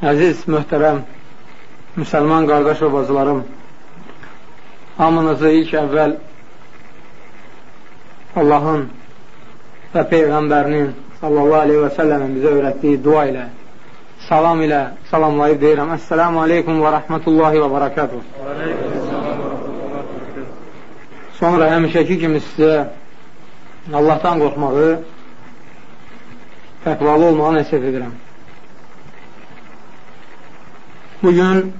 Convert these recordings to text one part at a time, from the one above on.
Əziz, möhtərəm, müsəlman qardaş və bacılarım, hamınızı ilk əvvəl Allahın və Peyğəmbərinin sallallahu aleyhi və səlləmin bizə öyrətdiyi dua ilə, salam ilə salamlayıb deyirəm. Əssəlamu aleykum və rəhmətullahi və barakatuhu. Sonra həmişəki kimi sizə Allahdan qorxmağı, təqvalı olmağı nəsib edirəm. Bugün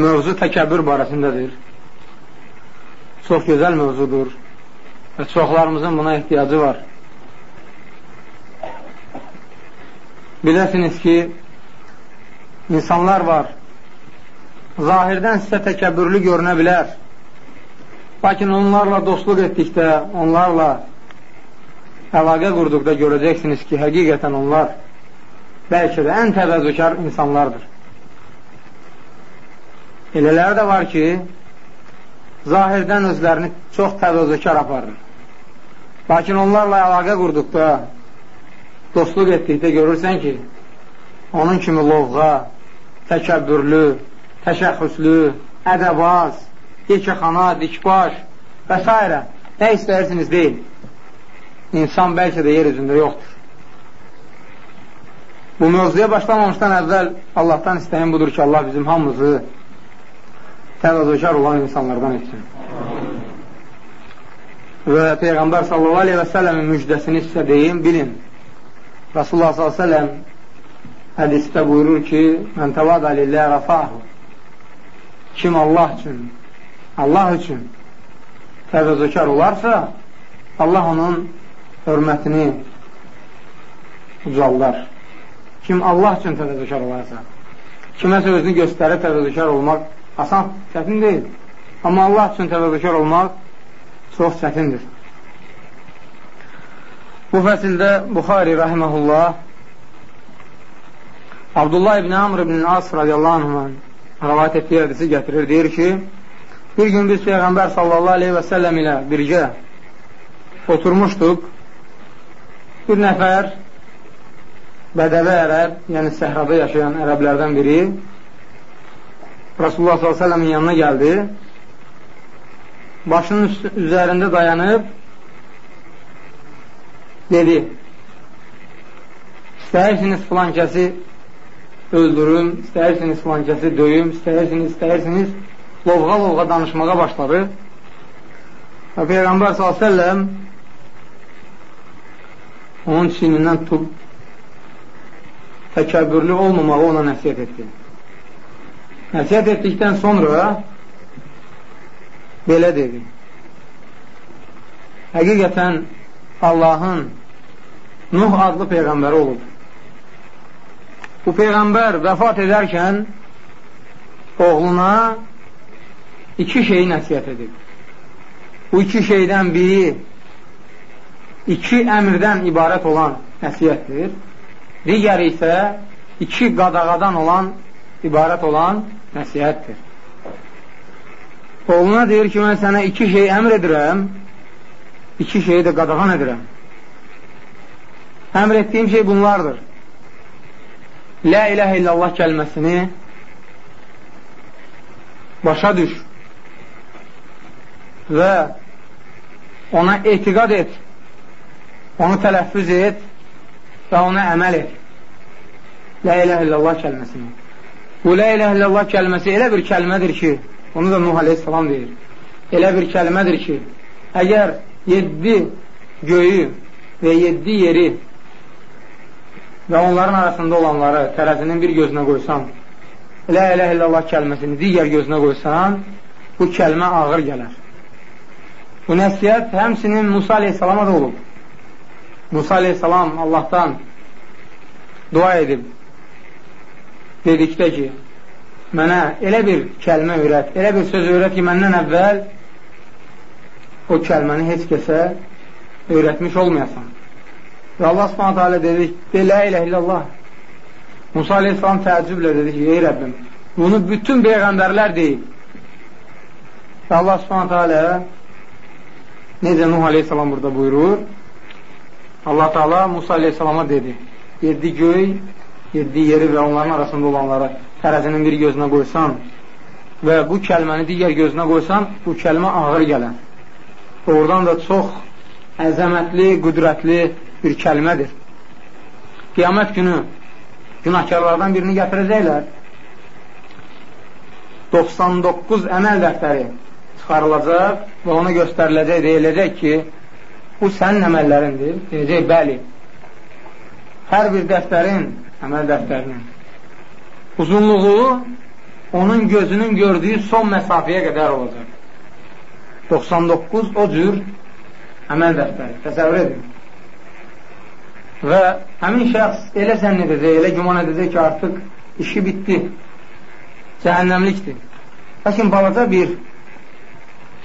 mövzu təkəbbür barəsindədir. Çox gözəl mövzudur və çoxlarımızın buna ehtiyacı var. Biləsiniz ki, insanlar var, zahirdən sizə təkəbbürlü görünə bilər, Lakin onlarla dostluq etdikdə, onlarla əlaqə qurduqda görəcəksiniz ki, həqiqətən onlar bəlkə də ən təvəzzükar insanlardır. Elələri də var ki, zahirdən özlərini çox təvəzzükar aparır. Lakin onlarla əlaqə qurduqda, dostluq etdikdə görürsən ki, onun kimi lovğa, təkəbbürlü, təşəxüslü, ədəbaz, yekəxana, dikbaş və s. Nə istəyirsiniz deyil. İnsan bəlkə də yer üzündə yoxdur. Bu mövzuya başlamamışdan əvvəl Allahdan istəyən budur ki, Allah bizim hamımızı təvəzzəkar olan insanlardan etsin. Və Peyğəmbər sallallahu aleyhi və səlləmin müjdəsini sizə deyim, bilin. Rasulullah sallallahu aleyhi və səlləm hədisdə buyurur ki, Mən təvada lillə rəfahu Kim Allah üçün Allah üçün təvəzzəkar olarsa, Allah onun hörmətini ucaldar. Kim Allah üçün təvəzzəkar olarsa, kiməsə özünü göstərib təvəzzəkar olmaq asan, çətin deyil. Amma Allah üçün təvəzzəkar olmaq çox çətindir. Bu fəsildə Buxari rəhməhullah Abdullah ibn Amr ibn As radiyallahu anh rəvat etdiyi hədisi gətirir, deyir ki, Bir gün biz Peyğəmbər sallallahu aleyhi və səlləm ilə birgə oturmuşduq. Bir nəfər bədəvi ərəb, yəni səhrada yaşayan ərəblərdən biri Rasulullah s.ə.v-in yanına gəldi. Başının üzərində dayanıb dedi istəyirsiniz filan kəsi öldürüm, istəyirsiniz filan kəsi döyüm, istəyirsiniz, istəyirsiniz lovğa-lovğa danışmağa başladı. Və Peyğəmbər s.ə.v onun çinindən tutub təkəbbürlü olmamağı ona nəsiyyət etdi. Nəsiyyət etdikdən sonra belə dedi. Həqiqətən Allahın Nuh adlı Peyğəmbəri olub. Bu Peyğəmbər vəfat edərkən oğluna iki şeyi nəsiyyət edib. Bu iki şeydən biri iki əmrdən ibarət olan nəsiyyətdir. Digəri isə iki qadağadan olan, ibarət olan nəsiyyətdir. Oğluna deyir ki, mən sənə iki şey əmr edirəm, iki şeyi də qadağan edirəm. Əmr etdiyim şey bunlardır. La iləhə illallah kəlməsini başa düş və ona etiqad et, onu tələffüz et və ona əməl et. La iləhə illallah kəlməsini. Bu la iləhə illallah kəlməsi elə bir kəlmədir ki, onu da Nuh aleyhissalam deyir, elə bir kəlmədir ki, əgər yeddi göyü və yeddi yeri və onların arasında olanları tərəzinin bir gözünə qoysan, La iləhə illallah kəlməsini digər gözünə qoysan, bu kəlmə ağır gələr. Bu nəsiyyət həmsinin Musa aleyhissalama da olub. Musa aleyhissalam Allahdan dua edib dedikdə ki, mənə elə bir kəlmə öyrət, elə bir söz öyrət ki, məndən əvvəl o kəlməni heç kəsə öyrətmiş olmayasan. Və Allah subhanətə alə dedi, de, la ilə illallah. Musa aleyhissalam təəccüblə dedi ki, ey Rəbbim, bunu bütün peyğəmbərlər deyib. Və Allah subhanətə alə Necə Nuh aleyhissalam burada buyurur? Allah Teala Musa aleyhissalama dedi, yedi göy yedi yeri və onların arasında olanları tərəzinin bir gözünə qoysan və bu kəlməni digər gözünə qoysan, bu kəlmə ağır gələn. Oradan da çox əzəmətli, qüdrətli bir kəlmədir. Qiyamət günü günahkarlardan birini gətirəcəklər. 99 əməl dəftəri çıxarılacaq və ona göstəriləcək, deyiləcək ki, bu sənin əməllərindir. Deyəcək, bəli. Hər bir dəftərin, əməl dəftərinin uzunluğu onun gözünün gördüyü son məsafəyə qədər olacaq. 99 o cür əməl dəftəri. Təsəvvür edin. Və həmin şəxs elə zənn edəcək, elə güman edəcək ki, artıq işi bitdi, cəhənnəmlikdir. Lakin balaca bir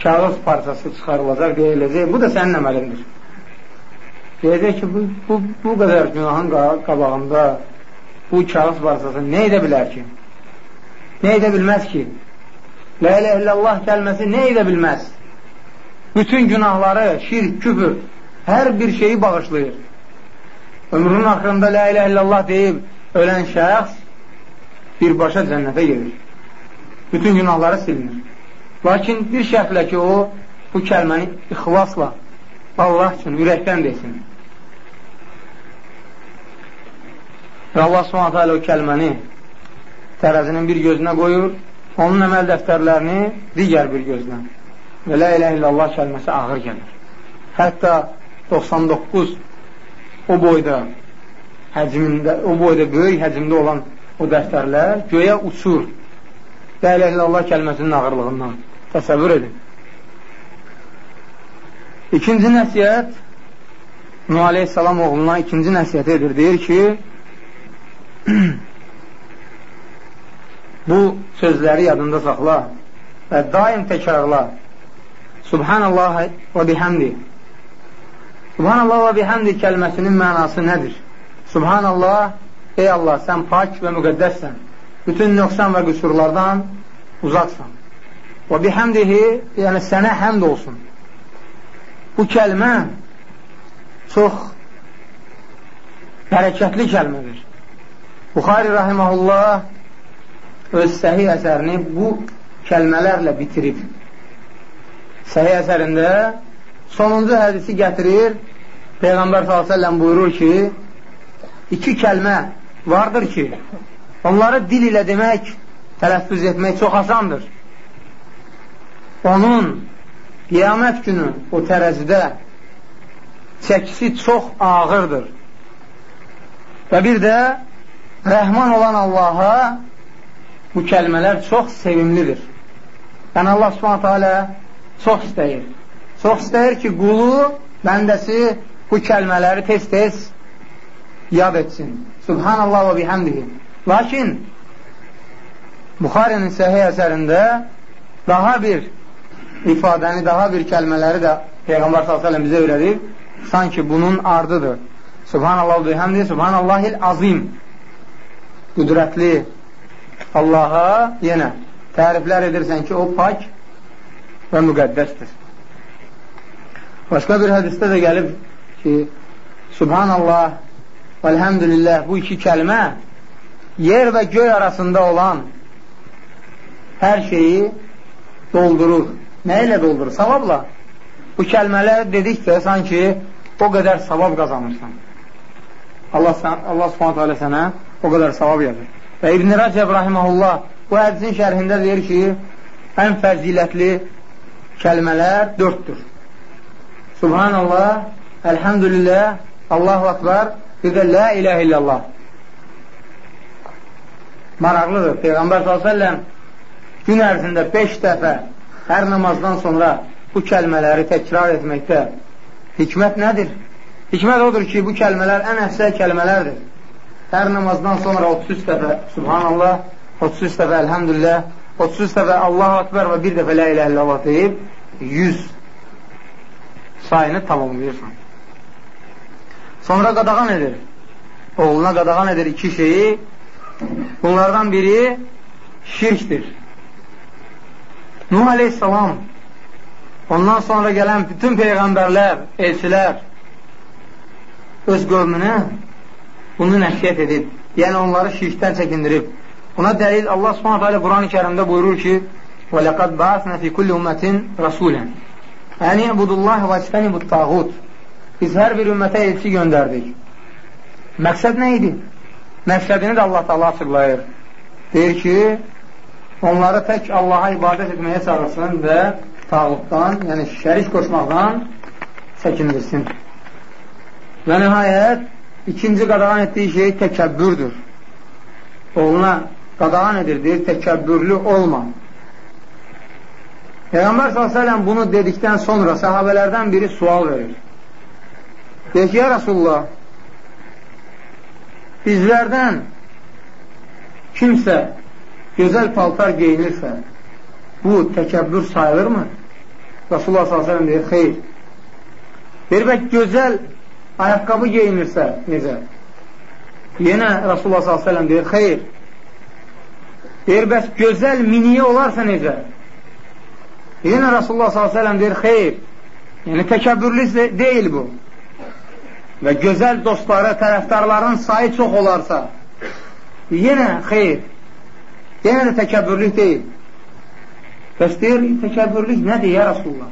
kağız parçası çıxarılacaq, deyiləcək, bu da sənin əməlindir. Deyəcək ki, bu, bu, bu qədər günahın qabağında bu kağız parçası nə edə bilər ki? Nə edə bilməz ki? La ilə illallah kəlməsi nə edə bilməz? Bütün günahları, şirk, küfür, hər bir şeyi bağışlayır ömrünün axırında la ilə illallah deyib ölən şəxs birbaşa cənnətə gedir. Bütün günahları silinir. Lakin bir şərtlə ki, o bu kəlməni ixlasla Allah üçün ürəkdən desin. Və Allah subhanətə alə o kəlməni tərəzinin bir gözünə qoyur, onun əməl dəftərlərini digər bir gözlə. Və la ilə illallah kəlməsi ağır gəlir. Hətta 99 o boyda həcmində, o boyda böyük həcmdə olan o dəftərlər göyə uçur. La ilə illallah kəlməsinin ağırlığından. Təsəvvür edin. İkinci nəsiyyət Nuh aleyhissalam oğluna ikinci nəsiyyət edir. Deyir ki, bu sözləri yadında saxla və daim təkrarla. Subhanallah və bihamdi Subhanallah və bihamdi kəlməsinin mənası nədir? Subhanallah, ey Allah, sən pak və müqəddəssən. Bütün nöqsan və qüsurlardan uzaqsan. Və bihamdihi, yəni sənə həmd olsun. Bu kəlmə çox hərəkətli kəlmədir. Buxari rahiməhullah öz səhi əsərini bu kəlmələrlə bitirib. Səhi əsərində sonuncu hədisi gətirir, Peyğəmbər s.ə.v buyurur ki, iki kəlmə vardır ki, onları dil ilə demək, tələffüz etmək çox asandır. Onun qiyamət günü o tərəzidə çəkisi çox ağırdır. Və bir də rəhman olan Allaha bu kəlmələr çox sevimlidir. Yəni Allah subhanətə alə çox istəyir. Çox istəyir ki, qulu, bəndəsi bu kəlmələri tez-tez yad etsin. Subhanallah və bihəmdihi. Lakin Buxarinin səhiyyə əsərində daha bir ifadəni, daha bir kəlmələri də Peyğəmbər s.ə.v bizə öyrədir. Sanki bunun ardıdır. Subhanallah və bihəmdihi, Subhanallahil azim. Qüdrətli Allaha yenə təriflər edirsən ki, o pak və müqəddəsdir. Başqa bir hədisdə də gəlib ki, Subhanallah və elhamdülillah bu iki kəlmə yer və göy arasında olan hər şeyi doldurur. Nə ilə doldurur? Savabla. Bu kəlmələr dedikdə sanki o qədər savab qazanırsan. Allah, Allah subhanətə alə sənə o qədər savab yazır. Və İbn-i Rəcəb rahiməhullah bu hədisin şərhində deyir ki, ən fəzilətli kəlmələr dörddür. Subhanallah, Elhamdülillah, Allahu Akbar, bir də La ilahe illallah. Maraqlıdır. Peyğəmbər s.ə.v gün ərzində 5 dəfə hər namazdan sonra bu kəlmələri təkrar etməkdə hikmət nədir? Hikmət odur ki, bu kəlmələr ən əfsəl kəlmələrdir. Hər namazdan sonra 33 dəfə Subhanallah, 33 dəfə Elhamdülillah, 33 dəfə Allahu Akbar və bir dəfə La ilahe illallah deyib 100 sayını tamamlayırsan. Sonra qadağan edir. Oğluna qadağan edir iki şeyi. Bunlardan biri şirkdir. Nuh aleyhissalam ondan sonra gələn bütün peyğəmbərlər, elçilər öz qövmünə bunu nəsiyyət edib, yəni onları şirkdən çəkindirib. Buna dəlil Allah subhanətə alə Quran-ı kərimdə buyurur ki, وَلَقَدْ بَعَثْنَا فِي كُلِّ أُمَّةٍ رَسُولًا Yəni, ibudullah və istəni bu tağut. Biz hər bir ümmətə elçi göndərdik. Məqsəd nə idi? Məqsədini də Allah da açıqlayır. Deyir ki, onları tək Allaha ibadət etməyə çağırsın və tağutdan, yəni şərik qoşmaqdan çəkindirsin. Və nəhayət, ikinci qadağan etdiyi şey təkəbbürdür. Oğluna qadağan edir, deyir, təkəbbürlü olma. Peyğəmbər s.ə.v bunu dedikdən sonra səhabələrdən biri sual verir. Deyir ki, ya Rasulullah, bizlərdən kimsə gözəl paltar geyinirsə, bu təkəbbür sayılırmı? Rasulullah s.ə.v deyir, xeyr. Deyir, bək gözəl ayaqqabı geyinirsə, necə? Yenə Rasulullah s.ə.v deyir, xeyr. Deyir, bəs gözəl miniyə olarsa necə? Yenə Rasulullah s.ə.v deyir, xeyr, yəni təkəbbürlü deyil bu. Və gözəl dostları, tərəfdarların sayı çox olarsa, yenə xeyr, yenə də təkəbbürlük deyil. Bəs deyir, təkəbbürlük nədir, ya Rasulullah?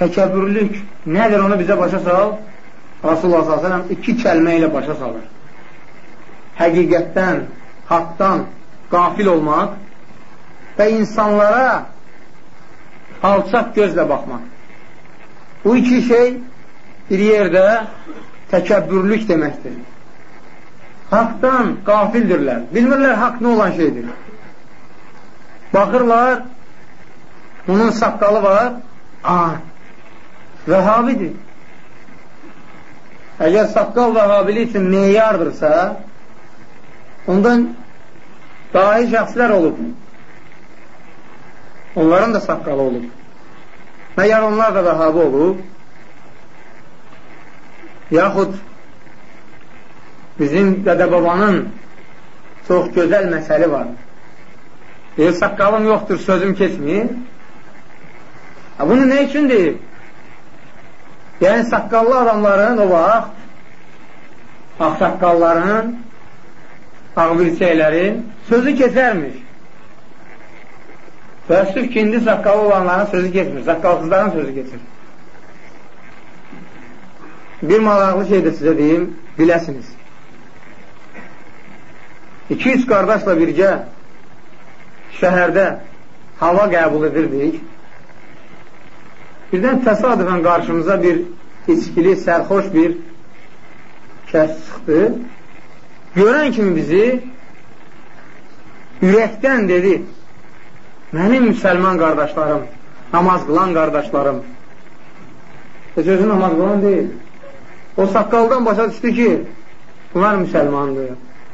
Təkəbbürlük nədir, onu bizə başa sal? Rasulullah s.ə.v iki kəlmə ilə başa salır. Həqiqətdən, haqdan qafil olmaq və insanlara alçaq gözlə baxmaq. Bu iki şey bir yerdə təkəbbürlük deməkdir. Haqdan qafildirlər. Bilmirlər haqq nə olan şeydir. Baxırlar, onun saqqalı var, aa, vəhabidir. Əgər saqqal vəhabili üçün meyardırsa, ondan dahi şəxslər olub. Onların da saqqalı olub. Məyər onlar da vəhabı olub? Yaxud bizim dədə-babanın çox gözəl məsəli var. Deyir, saqqalım yoxdur, sözüm keçmir. Ha, bunu nə üçün deyir? Yəni, saqqallı adamların o vaxt ağsaqqalların, ağbirçəklərin sözü keçərmiş. Təəssüf ki, indi saqqalı olanların sözü geçmir, saqqalsızların sözü geçir. Bir maraqlı şey də sizə deyim, biləsiniz. İki-üç qardaşla birgə şəhərdə hava qəbul edirdik. Birdən təsadüfən qarşımıza bir içkili, sərxoş bir kəs çıxdı. Görən kimi bizi ürəkdən dedi, Mənim müsəlman qardaşlarım, namaz qılan qardaşlarım. Heç özü namaz qılan deyil. O saqqaldan başa düşdü ki, bunlar müsəlmandır,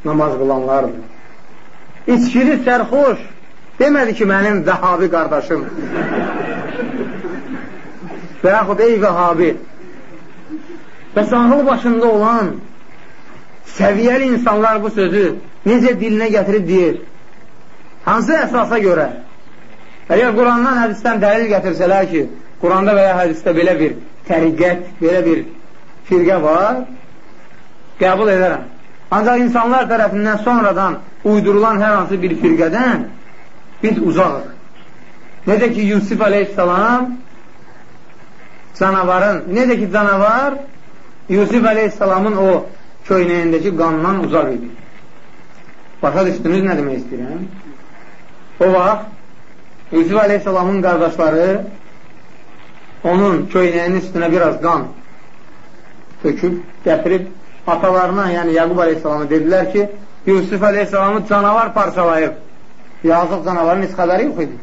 namaz qılanlardır. İçkili sərxoş demədi ki, mənim vəhabi qardaşım. Və yaxud ey vəhabi. Bəs ağıl başında olan səviyyəli insanlar bu sözü necə dilinə gətirib deyir? Hansı əsasa görə? Əgər Qurandan, hədisdən dəlil gətirsələr ki, Quranda və ya hədisdə belə bir təriqət, belə bir firqə var, qəbul edərəm. Ancaq insanlar tərəfindən sonradan uydurulan hər hansı bir firqədən biz uzaqıq. Necə ki, Yusuf aleyhissalam canavarın, necə ki, canavar Yusuf aleyhissalamın o köynəyindəki qandan uzaq idi. Başa düşdünüz nə demək istəyirəm? O vaxt Yusuf Aleyhisselamın qardaşları onun köynəyinin üstünə biraz qan töküb, gətirib atalarına, yəni Yaqub Aleyhisselamı dedilər ki, Yusuf Aleyhisselamı canavar parçalayıb. Yazıq canavarın heç xəbəri yox idi.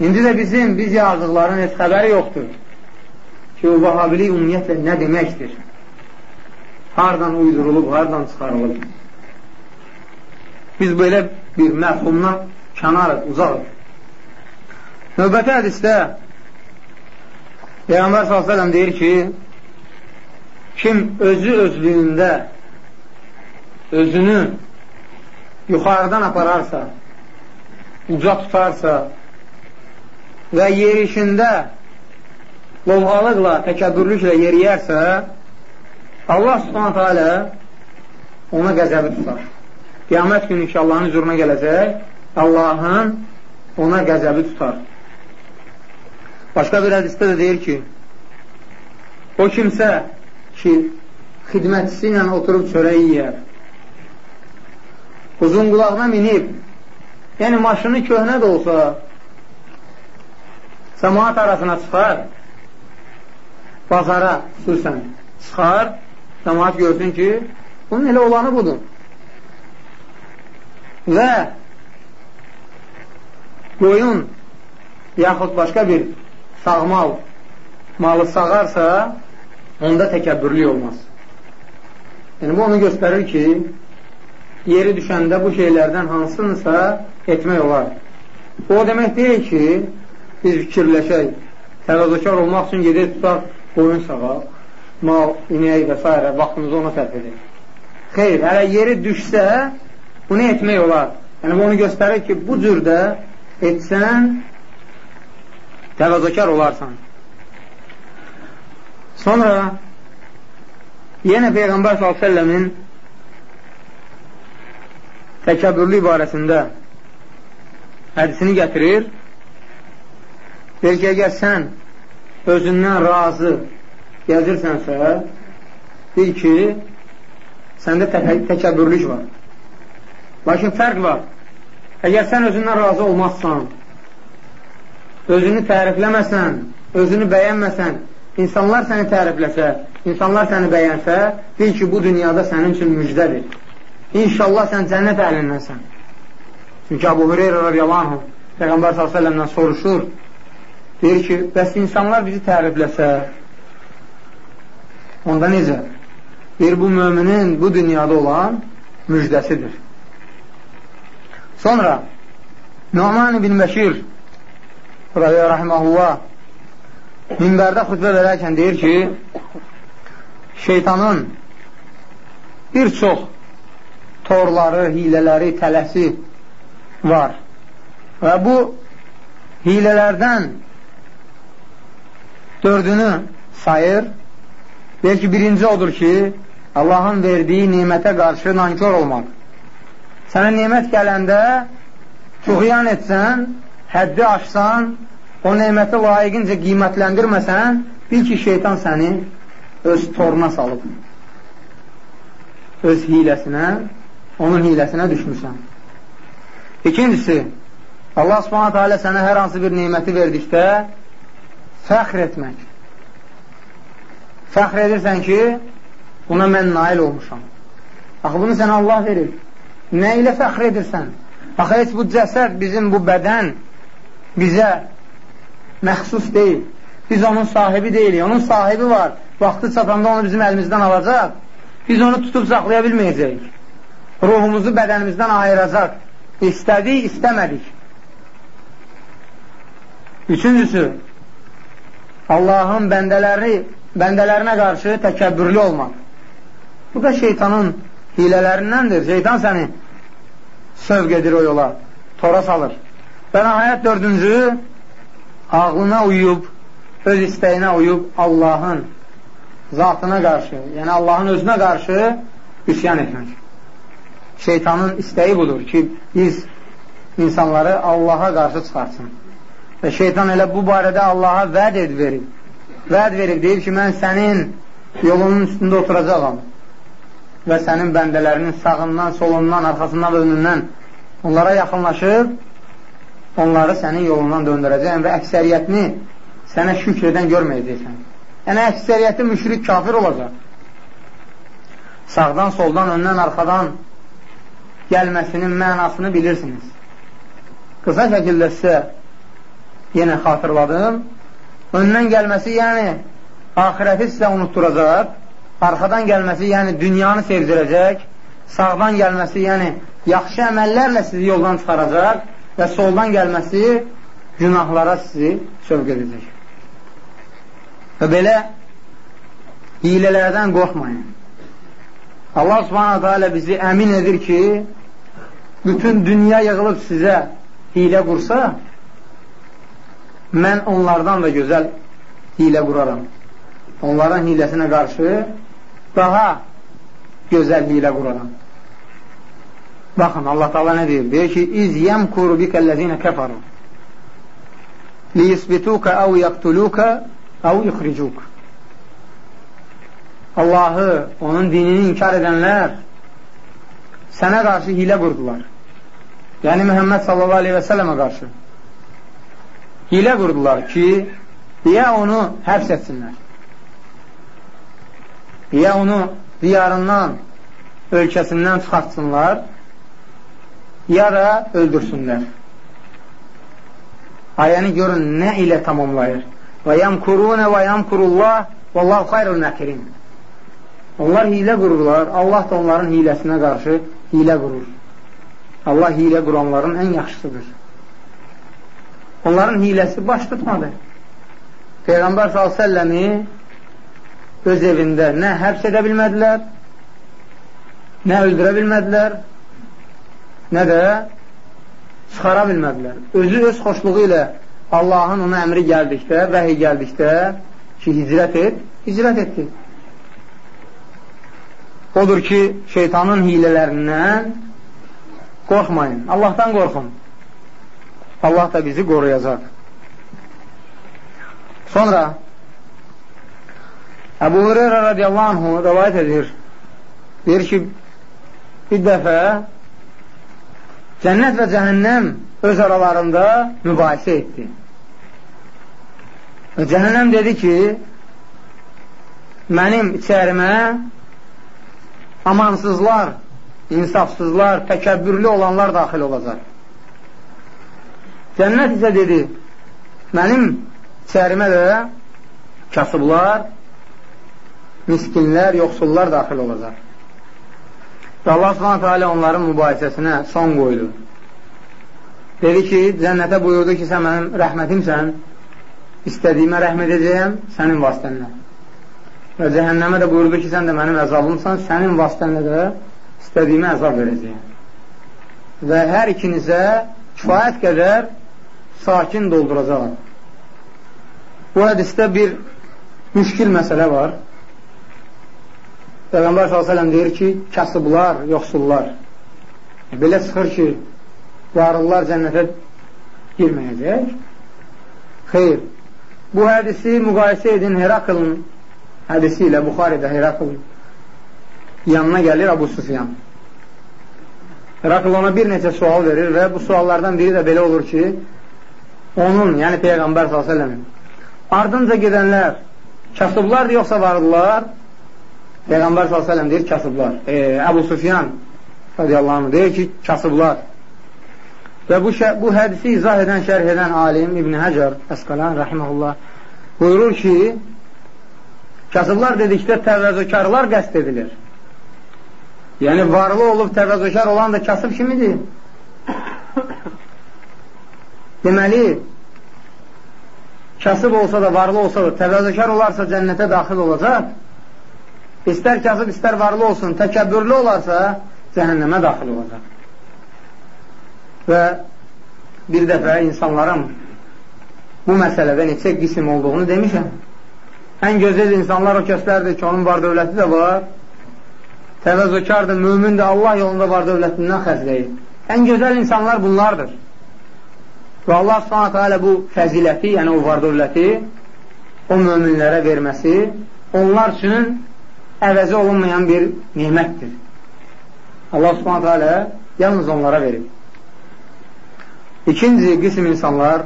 İndi də bizim, biz yazıqların heç xəbəri yoxdur ki, o vahabilik ümumiyyətlə nə deməkdir? Hardan uydurulub, hardan çıxarılıb? Biz belə bir məhfumdan kənarıq, uzaqıq. Növbəti hədisdə Peyğəmbər s.ə.v deyir ki, kim özü özlüyündə özünü yuxarıdan apararsa, uca tutarsa və yerişində lovğalıqla, təkəbbürlüklə yeriyərsə, Allah subhanətə alə ona qəzəbi tutar. Qiyamət günü ki, Allahın huzuruna gələcək, Allahın ona qəzəbi tutar. Başqa bir hədisdə də deyir ki, o kimsə ki, xidmətçisi ilə oturub çörək yiyər, uzun qulağına minib, yəni maşını köhnə də olsa, cəmaat arasına çıxar, bazara xüsusən çıxar, cəmaat görsün ki, bunun elə olanı budur. Və qoyun yaxud başqa bir sağmal malı sağarsa, onda təkəbbürlük olmaz. Yəni, bu onu göstərir ki, yeri düşəndə bu şeylərdən hansınısa etmək olar. O demək deyil ki, biz fikirləşək, təvəzzəkar olmaq üçün gedək tutaq, qoyun sağaq, mal, inək və s. vaxtımızı ona sərf edək. Xeyr, hələ yeri düşsə, bunu etmək olar. Yəni, bu onu göstərir ki, bu cürdə etsən, təvəzzəkar olarsan. Sonra yenə Peyğəmbər s.ə.v-in təkəbbürlü barəsində hədisini gətirir. Deyir ki, əgər sən özündən razı gəzirsənsə, bil ki, səndə tə təkəbbürlük var. Lakin fərq var. Əgər sən özündən razı olmazsan, özünü tərifləməsən, özünü bəyənməsən, insanlar səni tərifləsə, insanlar səni bəyənsə, bil ki, bu dünyada sənin üçün müjdədir. İnşallah sən cənnət əhlindənsən. Çünki Abu Hüreyra radiyallahu Peyğəmbər s.ə.v-dən soruşur, deyir ki, bəs insanlar bizi tərifləsə, onda necə? Deyir, bu möminin bu dünyada olan müjdəsidir. Sonra Numan ibn Bəşir rahiməhullah minbərdə xütbə verərkən deyir ki, şeytanın bir çox torları, hilələri, tələsi var. Və bu hilələrdən dördünü sayır. Deyir ki, birinci odur ki, Allahın verdiyi nimətə qarşı nankör olmaq. Sənə nimət gələndə tuğyan etsən, həddi aşsan, o neməti layiqincə qiymətləndirməsən, bil ki, şeytan səni öz toruna salıb. Öz hiləsinə, onun hiləsinə düşmüsən. İkincisi, Allah subhanətə alə sənə hər hansı bir neməti verdikdə fəxr etmək. Fəxr edirsən ki, buna mən nail olmuşam. Axı, bunu sənə Allah verir. Nə ilə fəxr edirsən? Axı, heç bu cəsəd, bizim bu bədən bizə məxsus deyil. Biz onun sahibi deyilik. Onun sahibi var. Vaxtı çatanda onu bizim əlimizdən alacaq. Biz onu tutub saxlaya bilməyəcəyik. Ruhumuzu bədənimizdən ayıracaq. İstədik, istəmədik. Üçüncüsü, Allahın bəndələri, bəndələrinə qarşı təkəbbürlü olmaq. Bu da şeytanın hilələrindəndir. Şeytan səni sövq edir o yola, tora salır. Və nəhayət dördüncü, ağlına uyub, öz istəyinə uyub Allahın zatına qarşı, yəni Allahın özünə qarşı üsyan etmək. Şeytanın istəyi budur ki, biz insanları Allaha qarşı çıxarsın. Və şeytan elə bu barədə Allaha vəd ed verib. Vəd verib, deyib ki, mən sənin yolunun üstündə oturacaqam və sənin bəndələrinin sağından, solundan, arxasından önündən onlara yaxınlaşıb onları sənin yolundan döndürəcəkəm və əksəriyyətini sənə şükr edən görməyəcəksən. Yəni, əksəriyyəti müşrik kafir olacaq. Sağdan, soldan, öndən, arxadan gəlməsinin mənasını bilirsiniz. Qısa şəkildə sizə yenə xatırladım. Öndən gəlməsi, yəni, ahirəti sizə unutturacaq, arxadan gəlməsi, yəni, dünyanı sevdirəcək, sağdan gəlməsi, yəni, yaxşı əməllərlə sizi yoldan çıxaracaq, və soldan gəlməsi günahlara sizi sövq edəcək. Və belə hilələrdən qorxmayın. Allah subhanətə alə bizi əmin edir ki, bütün dünya yığılıb sizə hilə qursa, mən onlardan da gözəl hilə quraram. Onların hiləsinə qarşı daha gözəl hilə quraram. Baxın, Allah Taala nə deyir? Deyir ki, iz yəmkuru bikəllezine kəfaru liyisbituka əv yaqtuluka əv yuxricuka Allahı, onun dinini inkar edənlər sənə qarşı hilə qurdular. Yəni, Məhəmməd sallallahu aleyhi və sələmə qarşı hilə qurdular ki, deyə onu həbs etsinlər. Deyə onu diyarından, ölkəsindən çıxartsınlar, ya da öldürsünlər. Ayəni görün, nə ilə tamamlayır. Və yəmkurunə və yəmkurullah və Allah xayrul məkirin. Onlar hilə qururlar, Allah da onların hiləsinə qarşı hilə qurur. Allah hilə quranların ən yaxşısıdır. Onların hiləsi baş tutmadı. Peyğəmbər s.ə.v-i öz evində nə həbs edə bilmədilər, nə öldürə bilmədilər, nə də çıxara bilmədilər. Özü öz xoşluğu ilə Allahın ona əmri gəldikdə, vəhiy gəldikdə ki, hicrət et, hicrət etdi. Odur ki, şeytanın hilələrindən qorxmayın. Allahdan qorxun. Allah da bizi qoruyacaq. Sonra Əbu Hüreyra radiyallahu anhu rəvayət edir. Deyir ki, bir dəfə cənnət və cəhənnəm öz aralarında mübahisə etdi. Və cəhənnəm dedi ki, mənim içərimə amansızlar, insafsızlar, təkəbbürlü olanlar daxil olacaq. Cənnət isə dedi, mənim içərimə də kasıblar, miskinlər, yoxsullar daxil olacaq. Və Allah subhanətə alə onların mübahisəsinə son qoydu. Dedi ki, cənnətə buyurdu ki, sən mənim rəhmətimsən, istədiyimə rəhm edəcəyəm sənin vasitənlə. Və cəhənnəmə də buyurdu ki, sən də mənim əzabımsan, sənin vasitənlə də istədiyimə əzab verəcəyim. Və hər ikinizə kifayət qədər sakin dolduracaqam. Bu hədistə bir müşkil məsələ var. Peyğəmbər s.ə.v deyir ki, kasıblar, yoxsullar. Belə çıxır ki, varlılar cənnətə girməyəcək. Xeyr, bu hədisi müqayisə edin Heraklın hədisi ilə Buxaridə Herakl yanına gəlir Abu Sufyan. Herakl ona bir neçə sual verir və bu suallardan biri də belə olur ki, onun, yəni Peyğəmbər s.ə.v-in ardınca gedənlər kasıblardır yoxsa vardılar? Peyğəmbər s.ə.v deyir kasıblar. E, Əbu Sufyan radiyallahu anh deyir ki, kasıblar. Və bu, bu hədisi izah edən, şərh edən alim İbn Həcər Əsqalan, rəhməhullah buyurur ki, Kasıblar dedikdə təvəzzökarlar qəst edilir. Yəni, varlı olub təvəzzökar olan da kasıb kimidir? Deməli, kasıb olsa da, varlı olsa da, təvəzzökar olarsa cənnətə daxil olacaq. İstər kasıb, istər varlı olsun, təkəbbürlü olarsa, cəhənnəmə daxil olacaq. Və bir dəfə insanların bu məsələdə neçə qism olduğunu demişəm. Ən gözəl insanlar o kəslərdir ki, onun var dövləti də var. Təvəzzökardır, mümin də Allah yolunda var dövlətindən xərcləyir. Ən gözəl insanlar bunlardır. Və Allah subhanətə alə bu fəziləti, yəni o var dövləti o möminlərə verməsi onlar üçün əvəzi olunmayan bir nimətdir. Allah subhanətə alə yalnız onlara verir. İkinci qism insanlar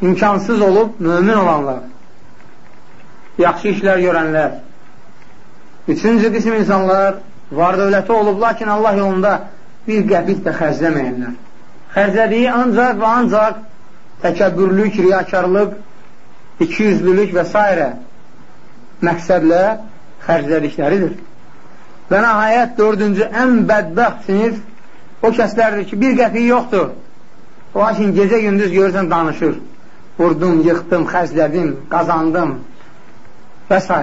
imkansız olub mömin olanlar, yaxşı işlər görənlər. Üçüncü qism insanlar var dövləti olub, lakin Allah yolunda bir qəpik də xərcləməyənlər. Xərclədiyi ancaq və ancaq təkəbbürlük, riyakarlıq, ikiyüzlülük və s. məqsədlə xərclədikləridir. Və nəhayət dördüncü ən bədbəxt sinif o kəslərdir ki, bir qəpiyi yoxdur. Lakin gecə gündüz görürsən danışır vurdum, yıxdım, xərclədim, qazandım və s.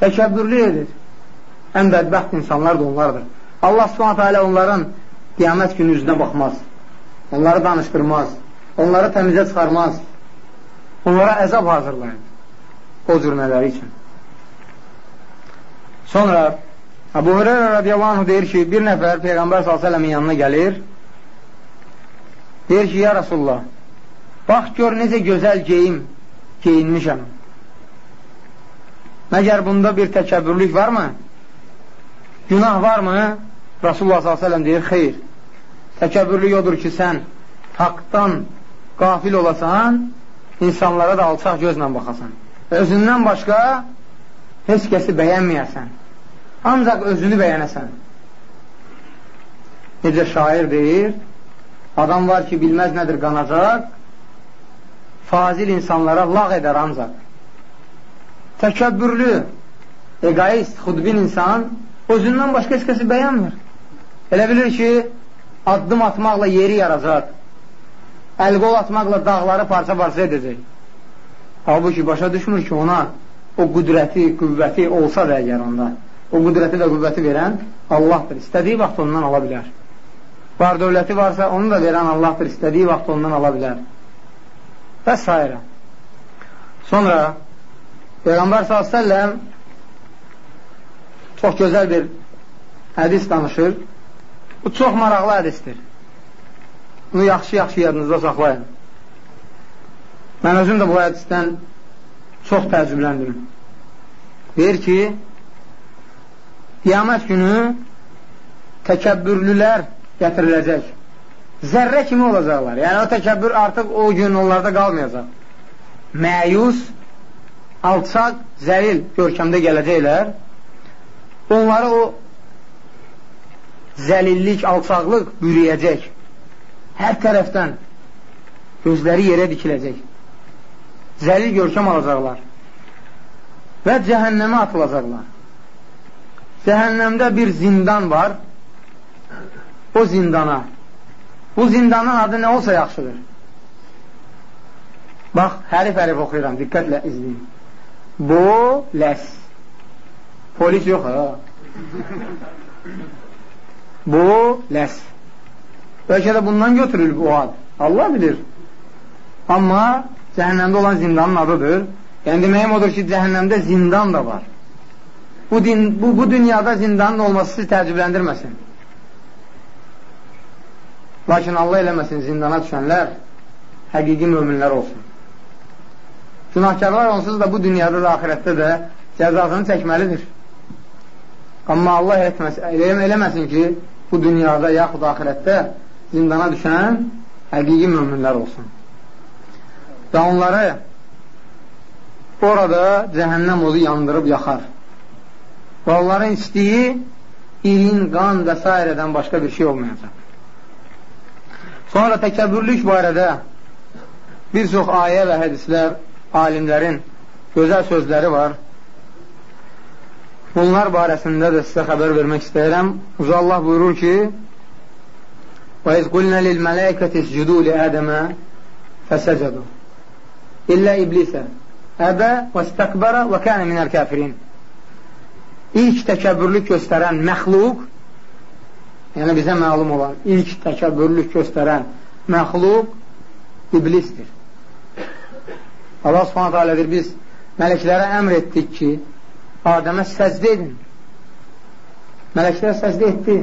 Təkəbbürlü edir. Ən bədbəxt insanlar da onlardır. Allah subhanətə alə onların qiyamət günü üzünə baxmaz. Onları danışdırmaz. Onları təmizə çıxarmaz. Onlara əzab hazırlayır. O cürmələri üçün. Sonra Əbu Hüreyra radiyallahu deyir ki, bir nəfər Peyğəmbər s.ə.v-in yanına gəlir, deyir ki, ya Rasulullah, bax gör necə gözəl geyim geyinmişəm. Məgər bunda bir təkəbbürlük varmı? Günah varmı? Rasulullah s.ə.v deyir, xeyr. Təkəbbürlük odur ki, sən haqdan qafil olasan, insanlara da alçaq gözlə baxasan. Özündən başqa heç kəsi bəyənməyəsən. Ancaq özünü bəyənəsən. Necə şair deyir, adam var ki, bilməz nədir qanacaq, fazil insanlara lağ edər ancaq. Təkəbbürlü, egoist, xudbin insan özündən başqa heç kəsi bəyənmir. Elə bilir ki, addım atmaqla yeri yaracaq, əl-qol atmaqla dağları parça-parça edəcək. Halbuki başa düşmür ki, ona o qüdrəti, qüvvəti olsa da əgər onda, o qüdrəti və qüvvəti verən Allahdır. İstədiyi vaxt ondan ala bilər. Var dövləti varsa, onu da verən Allahdır. İstədiyi vaxt ondan ala bilər. Və s. Sonra Peyğəmbər s.ə.v çox gözəl bir hədis danışır. Bu çox maraqlı hədistir. Bunu yaxşı-yaxşı yadınızda saxlayın. Mən özüm də bu hədisdən çox təəccübləndim. Deyir ki, qiyamət günü təkəbbürlülər gətiriləcək. Zərrə kimi olacaqlar. Yəni, o təkəbbür artıq o gün onlarda qalmayacaq. Məyus, alçaq, zəlil görkəmdə gələcəklər. Onları o zəlillik, alçaqlıq bürüyəcək. Hər tərəfdən gözləri yerə dikiləcək. Zəlil görkəm alacaqlar. Və cəhənnəmə atılacaqlar. Cəhənnəmdə bir zindan var. O zindana. Bu zindanın adı nə olsa yaxşıdır. Bax, hərif-hərif oxuyuram, diqqətlə izləyin. Bu, ləs. Polis yox, ha. Bu, ləs. Bəlkə də bundan götürülür bu ad. Allah bilir. Amma cəhənnəmdə olan zindanın adıdır. Yəni deməyim odur ki, cəhənnəmdə zindan da var bu, din, bu, bu dünyada zindanın olması sizi təəccübləndirməsin. Lakin Allah eləməsin zindana düşənlər həqiqi möminlər olsun. Günahkarlar onsuz da bu dünyada da, ahirətdə də cəzasını çəkməlidir. Amma Allah etməsin, eləməsin ki, bu dünyada yaxud ahirətdə zindana düşən həqiqi möminlər olsun Və onları orada cəhənnəm odu yandırıb yaxar. Və onların içdiyi irin, qan və s. başqa bir şey olmayacaq. Sonra təkəbbürlük barədə bir çox ayə və hədislər, alimlərin gözəl sözləri var. Bunlar barəsində də sizə xəbər vermək istəyirəm. Uca Allah buyurur ki, وَإِذْ قُلْنَا لِلْمَلَائِكَةِ اسْجُدُوا لِآدَمَ فَسَجَدُوا illə iblisə əbə və istəkbərə və kənə minəl kafirin ilk təkəbürlük göstərən məxluq yəni bizə məlum olan ilk təkəbürlük göstərən məxluq iblisdir Allah subhanətə alədir biz mələklərə əmr etdik ki Adəmə səcdə edin mələklər səcdə etdi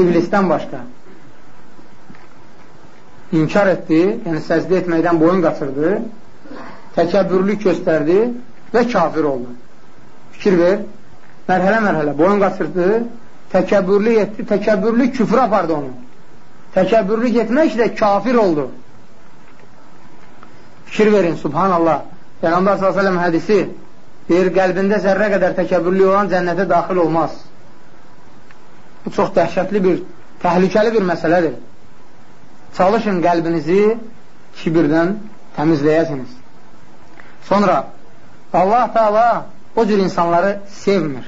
iblisdən başqa İnkar etdi, yəni səcdə etməkdən boyun qaçırdı, təkəbbürlük göstərdi və kafir oldu. Fikir ver, mərhələ-mərhələ boyun qaçırdı, təkəbbürlük etdi, təkəbbürlük küfür apardı onu. Təkəbbürlük etməklə kafir oldu. Fikir verin, subhanallah. Peyğəmbər s.ə.v hədisi deyir, qəlbində zərrə qədər təkəbbürlük olan cənnətə daxil olmaz. Bu çox dəhşətli bir, təhlükəli bir məsələdir. Çalışın qəlbinizi kibirdən təmizləyəsiniz. Sonra Allah Teala o cür insanları sevmir.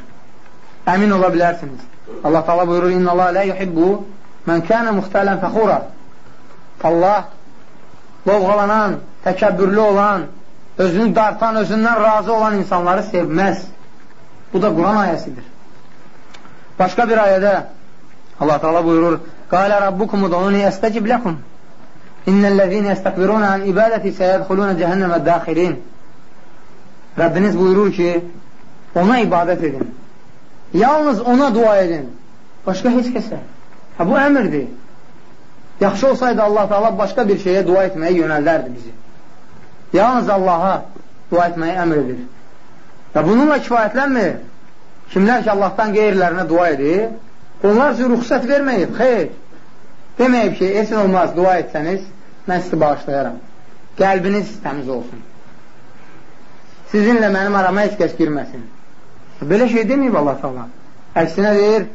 Əmin ola bilərsiniz. Allah Taala buyurur: "İnna Allah la yuhibbu men kana muxtalan fakhura." Allah lovğalanan, təkəbbürlü olan, özünü dartan, özündən razı olan insanları sevməz. Bu da Quran ayəsidir. Başqa bir ayədə Allah Taala buyurur: "Qala rabbukum ud'uni astajib lakum. İnnellezîne yestekbirûne an ibadeti seyedhulûne cehenneme dâhilîn." Rəbbiniz buyurur ki, ona ibadət edin. Yalnız ona dua edin. Başqa heç kəsə. Hə, bu əmirdir. Yaxşı olsaydı Allah Taala başqa bir şeyə dua etməyə yönəldərdi bizi. Yalnız Allaha dua etməyi əmr edir. Və bununla kifayətlənmir. Kimlər ki, Allahdan qeyrilərinə dua edir, onlar üçün ruxsat verməyib, xeyr. Deməyib ki, esin olmaz, dua etsəniz, mən sizi bağışlayaram. Qəlbiniz təmiz olsun. Sizinlə mənim arama heç kəs girməsin. Belə şey deməyib Allah Taala. Əksinə deyir,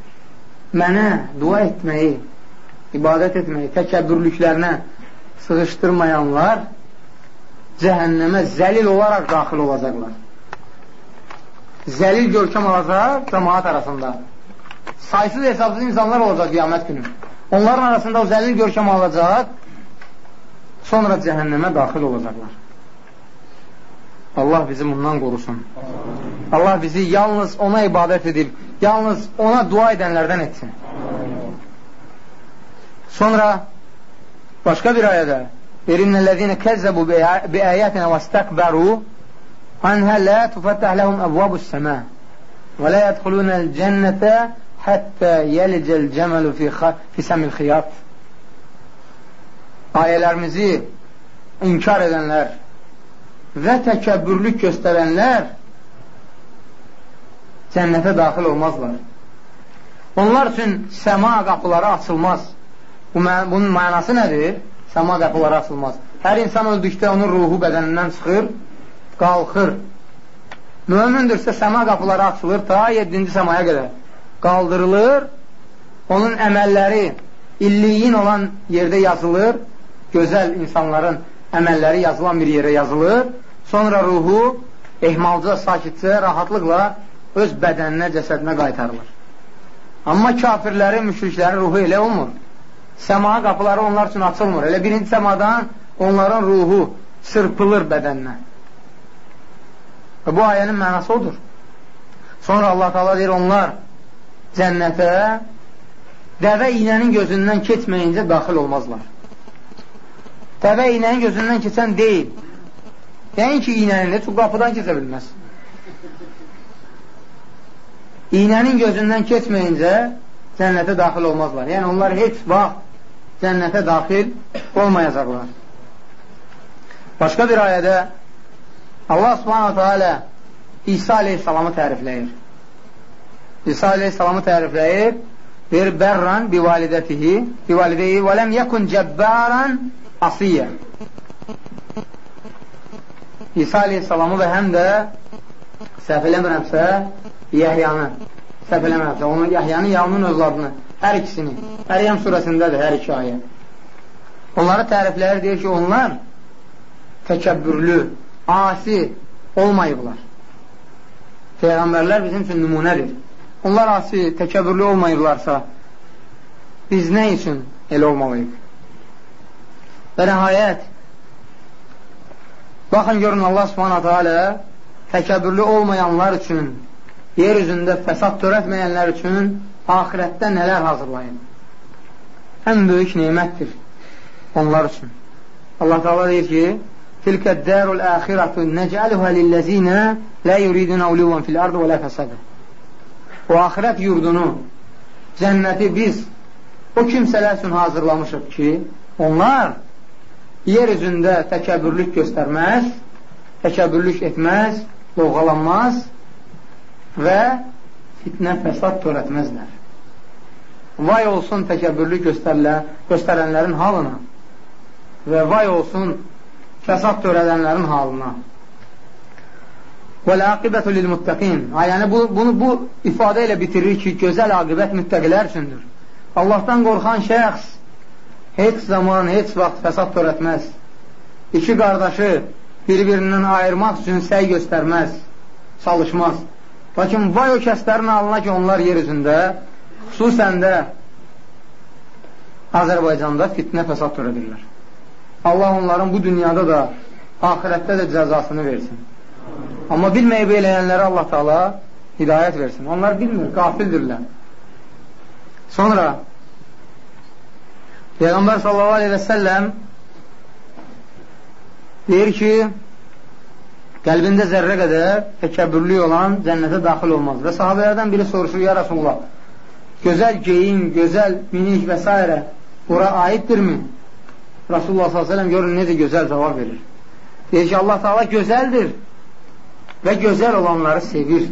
mənə dua etməyi, ibadət etməyi, təkəbbürlüklərinə sığışdırmayanlar cəhənnəmə zəlil olaraq daxil olacaqlar zəlil görkəm alacaq cəmaat arasında. Saysız hesabsız insanlar olacaq qiyamət günü. Onların arasında o zəlil görkəm alacaq, sonra cəhənnəmə daxil olacaqlar. Allah bizi bundan qorusun. Allah bizi yalnız ona ibadət edib, yalnız ona dua edənlərdən etsin. Sonra başqa bir ayədə İrinnellezine kezzebu bi ayatina vestekberu anha la tufattah lehum abwabus sema ve la yedhuluna'l cennete Həttə yelicəl cəməlu fi, fi səmil xiyat Ayələrimizi inkar edənlər və təkəbbürlük göstərənlər cənnətə daxil olmazlar. Onlar üçün səma qapıları açılmaz. Bu, bunun mənası nədir? Səma qapıları açılmaz. Hər insan öldükdə onun ruhu bədənindən çıxır, qalxır. Mömündürsə səma qapıları açılır ta 7-ci səmaya qədər. Qaldırılır, onun əməlləri illiyin olan yerdə yazılır, gözəl insanların əməlləri yazılan bir yerə yazılır, sonra ruhu ehmalca, sakitcə, rahatlıqla öz bədəninə, cəsədinə qaytarılır. Amma kafirlərin, müşriklərin ruhu elə olmur. Səma qapıları onlar üçün açılmır. Elə birinci səmadan onların ruhu sırpılır bədəninə. Və bu ayənin mənası odur. Sonra Allah Taala deyir, onlar cənnətə dəvə iynənin gözündən keçməyincə daxil olmazlar. Dəvə iynənin gözündən keçən deyil. Deyən ki, iynənin heç o qapıdan keçə bilməz. İynənin gözündən keçməyincə cənnətə daxil olmazlar. Yəni, onlar heç vaxt cənnətə daxil olmayacaqlar. Başqa bir ayədə Allah subhanahu teala İsa aleyhissalamı tərifləyir. İsa aleyhissalamı tərifləyir. Bir bərran bi validətihi, bi validəyi və ləm yəkun cəbbəran asiyyə. İsa aleyhissalamı və həm də səhv eləmirəmsə Yəhyanı, səhv eləmirəmsə, onu Yəhyanın yavunun övladını, hər ikisini, Əryəm surəsindədir hər iki ayə. Onları tərifləyir, deyir ki, onlar təkəbbürlü, asi olmayıblar. Peyğəmbərlər bizim üçün nümunədir. Onlar asi, təkəbürlü olmayıblarsa, biz nə üçün elə olmalıyıq? Və nəhayət, baxın görün Allah subhanətə alə təkəbürlü olmayanlar üçün, yer üzündə fəsad törətməyənlər üçün ahirətdə nələr hazırlayın? Ən böyük neymətdir onlar üçün. Allah Teala deyir ki, Tilkə dərul əxirətü necəluhə lilləzinə lə yuridunə uluvən fil ardı və lə fəsədə. O axirət yurdunu, cənnəti biz o kimsələr üçün hazırlamışıq ki, onlar yer üzündə təkəbürlük göstərməz, təkəbürlük etməz, lovğalanmaz və fitnə fəsad törətməzlər. Vay olsun təkəbürlük göstərənlərin halına və vay olsun fəsad törədənlərin halına. Vəl-aqibətü lil-muttəqin. Yəni, bu, bunu bu ifadə ilə bitirir ki, gözəl aqibət müttəqilər üçündür. Allahdan qorxan şəxs heç zaman, heç vaxt fəsad törətməz. İki qardaşı bir-birindən ayırmaq üçün səy göstərməz, çalışmaz. Lakin vay o kəslərin alına ki, onlar yer üzündə, xüsusən də Azərbaycanda fitnə fəsad törədirlər. Allah onların bu dünyada da, ahirətdə də cəzasını versin. Amma bilməyib eləyənlərə Allah Taala hidayət versin. Onlar bilmir, qafildirlər. Sonra Peyğəmbər sallallahu aleyhi və səlləm deyir ki, qəlbində zərrə qədər təkəbbürlü olan cənnətə daxil olmaz. Və sahabələrdən biri soruşur, ya Rasulullah, gözəl geyim, gözəl minik və s. ora aiddirmi? Rasulullah s.ə.v görün necə gözəl cavab verir. Deyir ki, Allah Taala gözəldir və gözəl olanları sevir.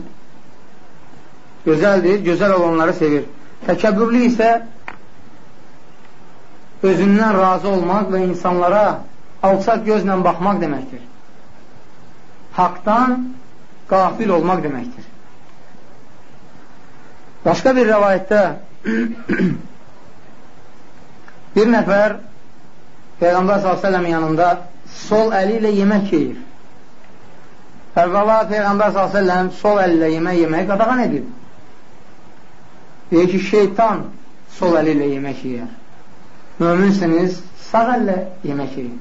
Gözəldir, gözəl olanları sevir. Təkəbbürlü isə özündən razı olmaq və insanlara alçaq gözlə baxmaq deməkdir. Haqdan qafil olmaq deməkdir. Başqa bir rəvayətdə bir nəfər Peyğəmbər s.ə.v yanında sol əli ilə yemək yeyir. Əvvəla Peyğəmbər s.ə.v sol əli ilə yemək yeməyi qadağan edib. Deyir ki, şeytan sol əli ilə yemək yeyər. Möminsiniz, sağ əllə yemək yeyir.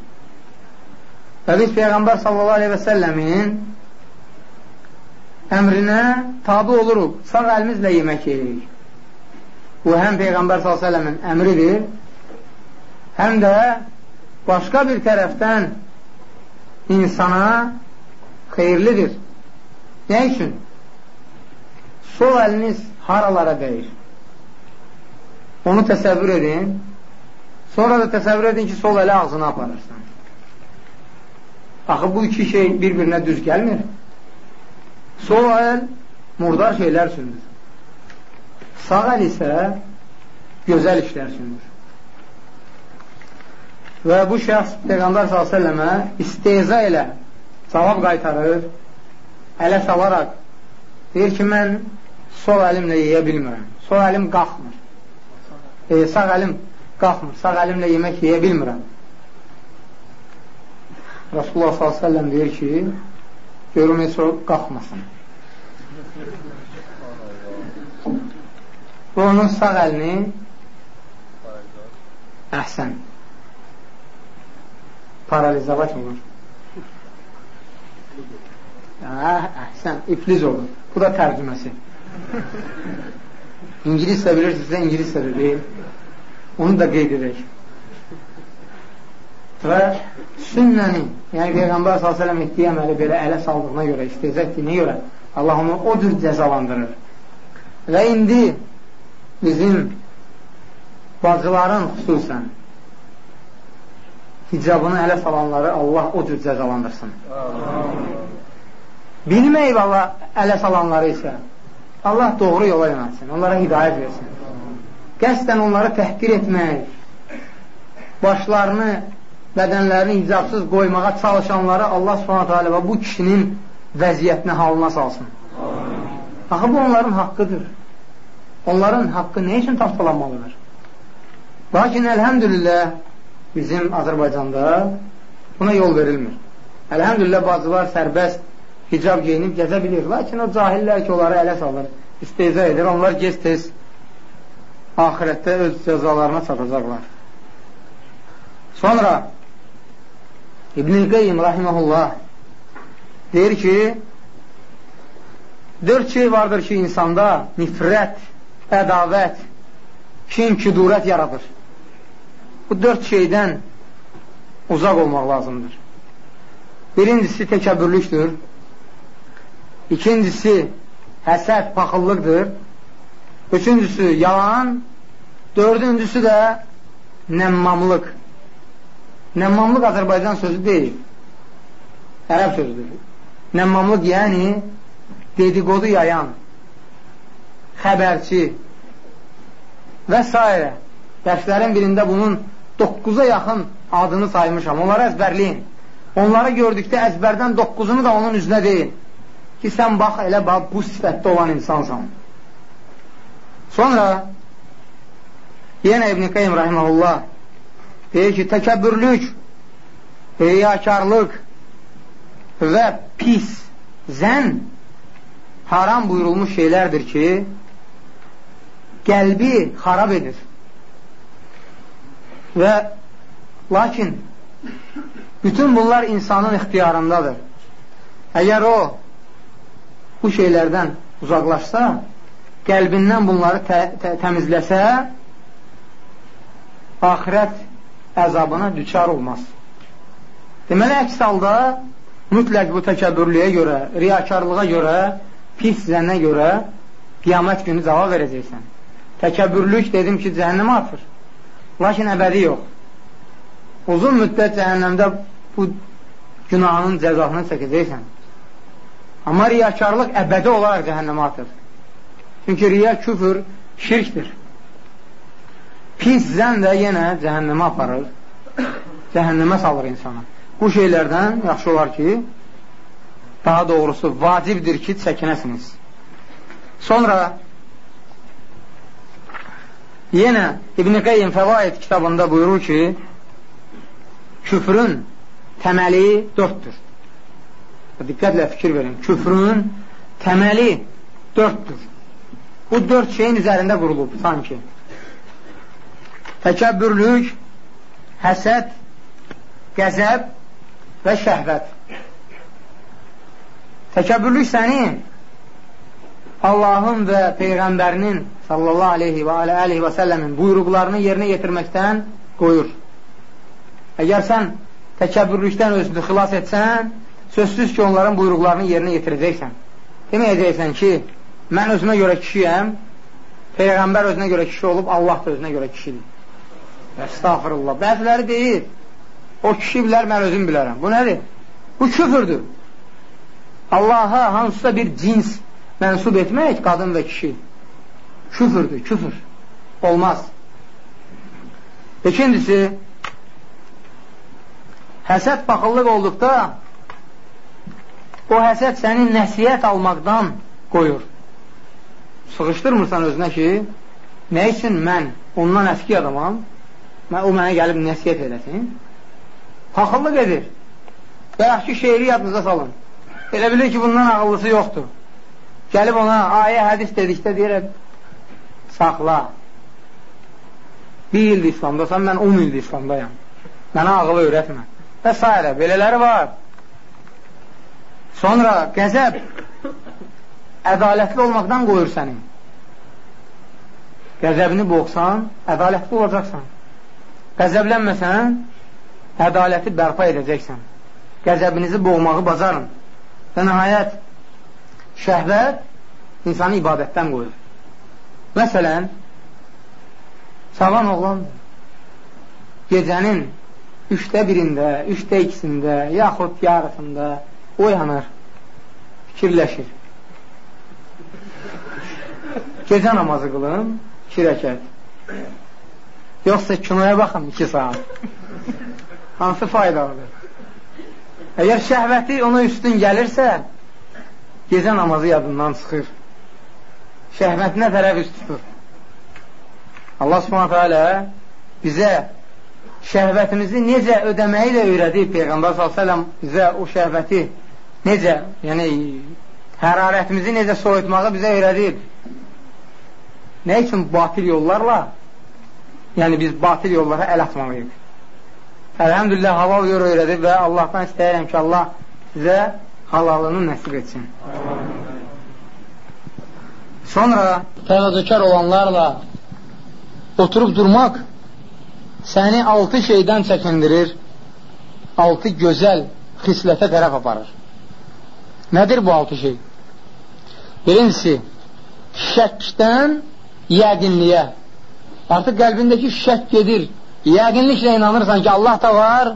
Və biz Peyğəmbər s.ə.v-in əmrinə tabi oluruq, sağ əlimizlə yemək yeyirik. Bu həm Peyğəmbər s.ə.v-in əmridir, həm də başqa bir tərəfdən insana xeyirlidir. Nə üçün? Sol əliniz haralara dəyir? Onu təsəvvür edin. Sonra da təsəvvür edin ki, sol əli ağzına aparırsan. Axı bu iki şey bir-birinə düz gəlmir. Sol əl murdar şeylər üçündür. Sağ əl isə gözəl işlər üçündür. Və bu şəxs Peyğəmbər s.ə.və isteza ilə cavab qaytarır, ələ salaraq deyir ki, mən sol əlimlə yeyə bilmirəm. Sol əlim qalxmır. E, sağ əlim qalxmır. Sağ əlimlə yemək yeyə bilmirəm. Rasulullah s.ə.v deyir ki, görüm heç o qalxmasın. Və onun sağ əlini əhsən paralizovat olur. Hə, əhsən, ifliz olur. Bu da tərcüməsi. İngiliscə bilirsinizsə, İngiliscə də deyil. Onu da qeyd edək. Və sünnəni, yəni Peyğəmbər s.ə.v etdiyi əməli belə ələ saldığına görə, istezə etdiyinə görə Allah onu o cür cəzalandırır. Və indi bizim bacıların xüsusən hicabını ələ salanları Allah o cür cəzalandırsın. Bilməyib Allah ələ salanları isə Allah doğru yola yönətsin, onlara hidayət versin. Qəsdən onları təhqir etmək, başlarını, bədənlərini hicabsız qoymağa çalışanları Allah subhanətə və bu kişinin vəziyyətinə halına salsın. Axı, bu onların haqqıdır. Onların haqqı nə üçün tapdalanmalıdır? Lakin, əlhəmdülillah, bizim Azərbaycanda buna yol verilmir. Əlhəmdülillah, bacılar sərbəst hicab geyinib gəzə bilir. Lakin o cahillər ki, onları ələ salır, isteyza edir. Onlar gez-tez ahirətdə öz cəzalarına çatacaqlar. Sonra İbn-i Qeyyim rahiməhullah deyir ki, dörd şey vardır ki, insanda nifrət, ədavət, kin, küdurət yaradır. Bu dörd şeydən uzaq olmaq lazımdır. Birincisi təkəbbürlükdür. İkincisi həsəd, paxıllıqdır. Üçüncüsü yalan. Dördüncüsü də nəmmamlıq. Nəmmamlıq Azərbaycan sözü deyil. Ərəb sözüdür. Nəmmamlıq yəni dedikodu yayan, xəbərçi və s. Dərslərin birində bunun 9-a yaxın adını saymışam. Onları əzbərləyin. Onları gördükdə əzbərdən 9-unu da onun üzünə deyin. Ki, sən bax, elə bax, bu sifətdə olan insansan. Sonra yenə İbn-i Qeym Rahiməhullah deyir ki, təkəbbürlük, riyakarlıq və pis zən haram buyurulmuş şeylərdir ki, qəlbi xarab edir. Və lakin bütün bunlar insanın ixtiyarındadır. Əgər o bu şeylərdən uzaqlaşsa, qəlbindən bunları tə tə təmizləsə, axirət əzabına düçar olmaz. Deməli, əks halda mütləq bu təkəbbürlüyə görə, riyakarlığa görə, pis zənnə görə qiyamət günü cavab verəcəksən. Təkəbbürlük dedim ki, cəhənnəmə atır. Lakin əbədi yox. Uzun müddət cəhənnəmdə bu günahının cəzasını çəkəcəksən. Amma riyakarlıq əbədi olaraq cəhənnəmə atır. Çünki riya küfür şirkdir. Pis zən də yenə cəhənnəmə aparır. Cəhənnəmə salır insana. Bu şeylərdən yaxşı olar ki, daha doğrusu vacibdir ki, çəkinəsiniz. Sonra yenə İbn-i Qeyyim Fəvaid kitabında buyurur ki, küfrün təməli dörddür. Diqqətlə fikir verin. Küfrün təməli dörddür. Bu dörd şeyin üzərində qurulub sanki. Təkəbbürlük, həsəd, qəzəb və şəhvət. Təkəbbürlük səni Allahın və Peyğəmbərinin sallallahu aleyhi və aleyhi və səlləmin buyruqlarını yerinə yetirməkdən qoyur. Əgər sən təkəbbürlükdən özünü xilas etsən, sözsüz ki, onların buyruqlarını yerinə yetirəcəksən. Deməyəcəksən ki, mən özümə görə kişiyəm, Peyğəmbər özünə görə kişi olub, Allah da özünə görə kişidir. Əstağfirullah. Bəziləri deyir, o kişi bilər, mən özüm bilərəm. Bu nədir? Bu küfürdür. Allaha hansısa bir cins mənsub etmək qadın və kişi küfürdür, küfür. Olmaz. İkincisi, həsəd baxıllıq olduqda o həsəd səni nəsiyyət almaqdan qoyur. Sıxışdırmırsan özünə ki, nə üçün mən ondan əski adamam, o mənə gəlib nəsiyyət eləsin. Paxıllıq edir. Bayaq ki, şeiri yadınıza salın. Elə bilir ki, bundan ağıllısı yoxdur. Gəlib ona ayə hədis dedikdə deyirəm, saxla. Bir ildir İslamdasan, mən 10 ildir İslamdayam. Mənə ağılı öyrətmə. Və s. Belələri var. Sonra qəzəb ədalətli olmaqdan qoyur səni. Qəzəbini boğsan, ədalətli olacaqsan. Qəzəblənməsən, ədaləti bərpa edəcəksən. Qəzəbinizi boğmağı bacarın. Və nəhayət, şəhvət insanı ibadətdən qoyur. Məsələn, sağan oğlan gecənin üçdə birində, üçdə ikisində, yaxud yarısında oyanır, fikirləşir. Gecə namazı qılın, iki rəkət. Yoxsa kinoya baxın, iki saat. Hansı faydalıdır? Əgər şəhvəti ona üstün gəlirsə, gecə namazı yadından çıxır. Şəhvətinə tərəf üst tutur. Allah subhanətə alə bizə şəhvətimizi necə ödəməyi də öyrədib Peyğəmbər s.ə.v bizə o şəhvəti necə, yəni hərarətimizi necə soyutmağı bizə öyrədib. Nə üçün batil yollarla? Yəni biz batil yollara əl atmalıyıq. Əlhəmdülillah halal yor öyrədib və Allahdan istəyirəm ki, Allah sizə halalını nəsib etsin. Sonra təvəzzəkar olanlarla oturub durmaq səni altı şeydən çəkindirir, altı gözəl xislətə tərəf aparır. Nədir bu altı şey? Birincisi, şəkdən yəqinliyə. Artıq qəlbindəki şək gedir, Yəqinliklə inanırsan ki, Allah da var,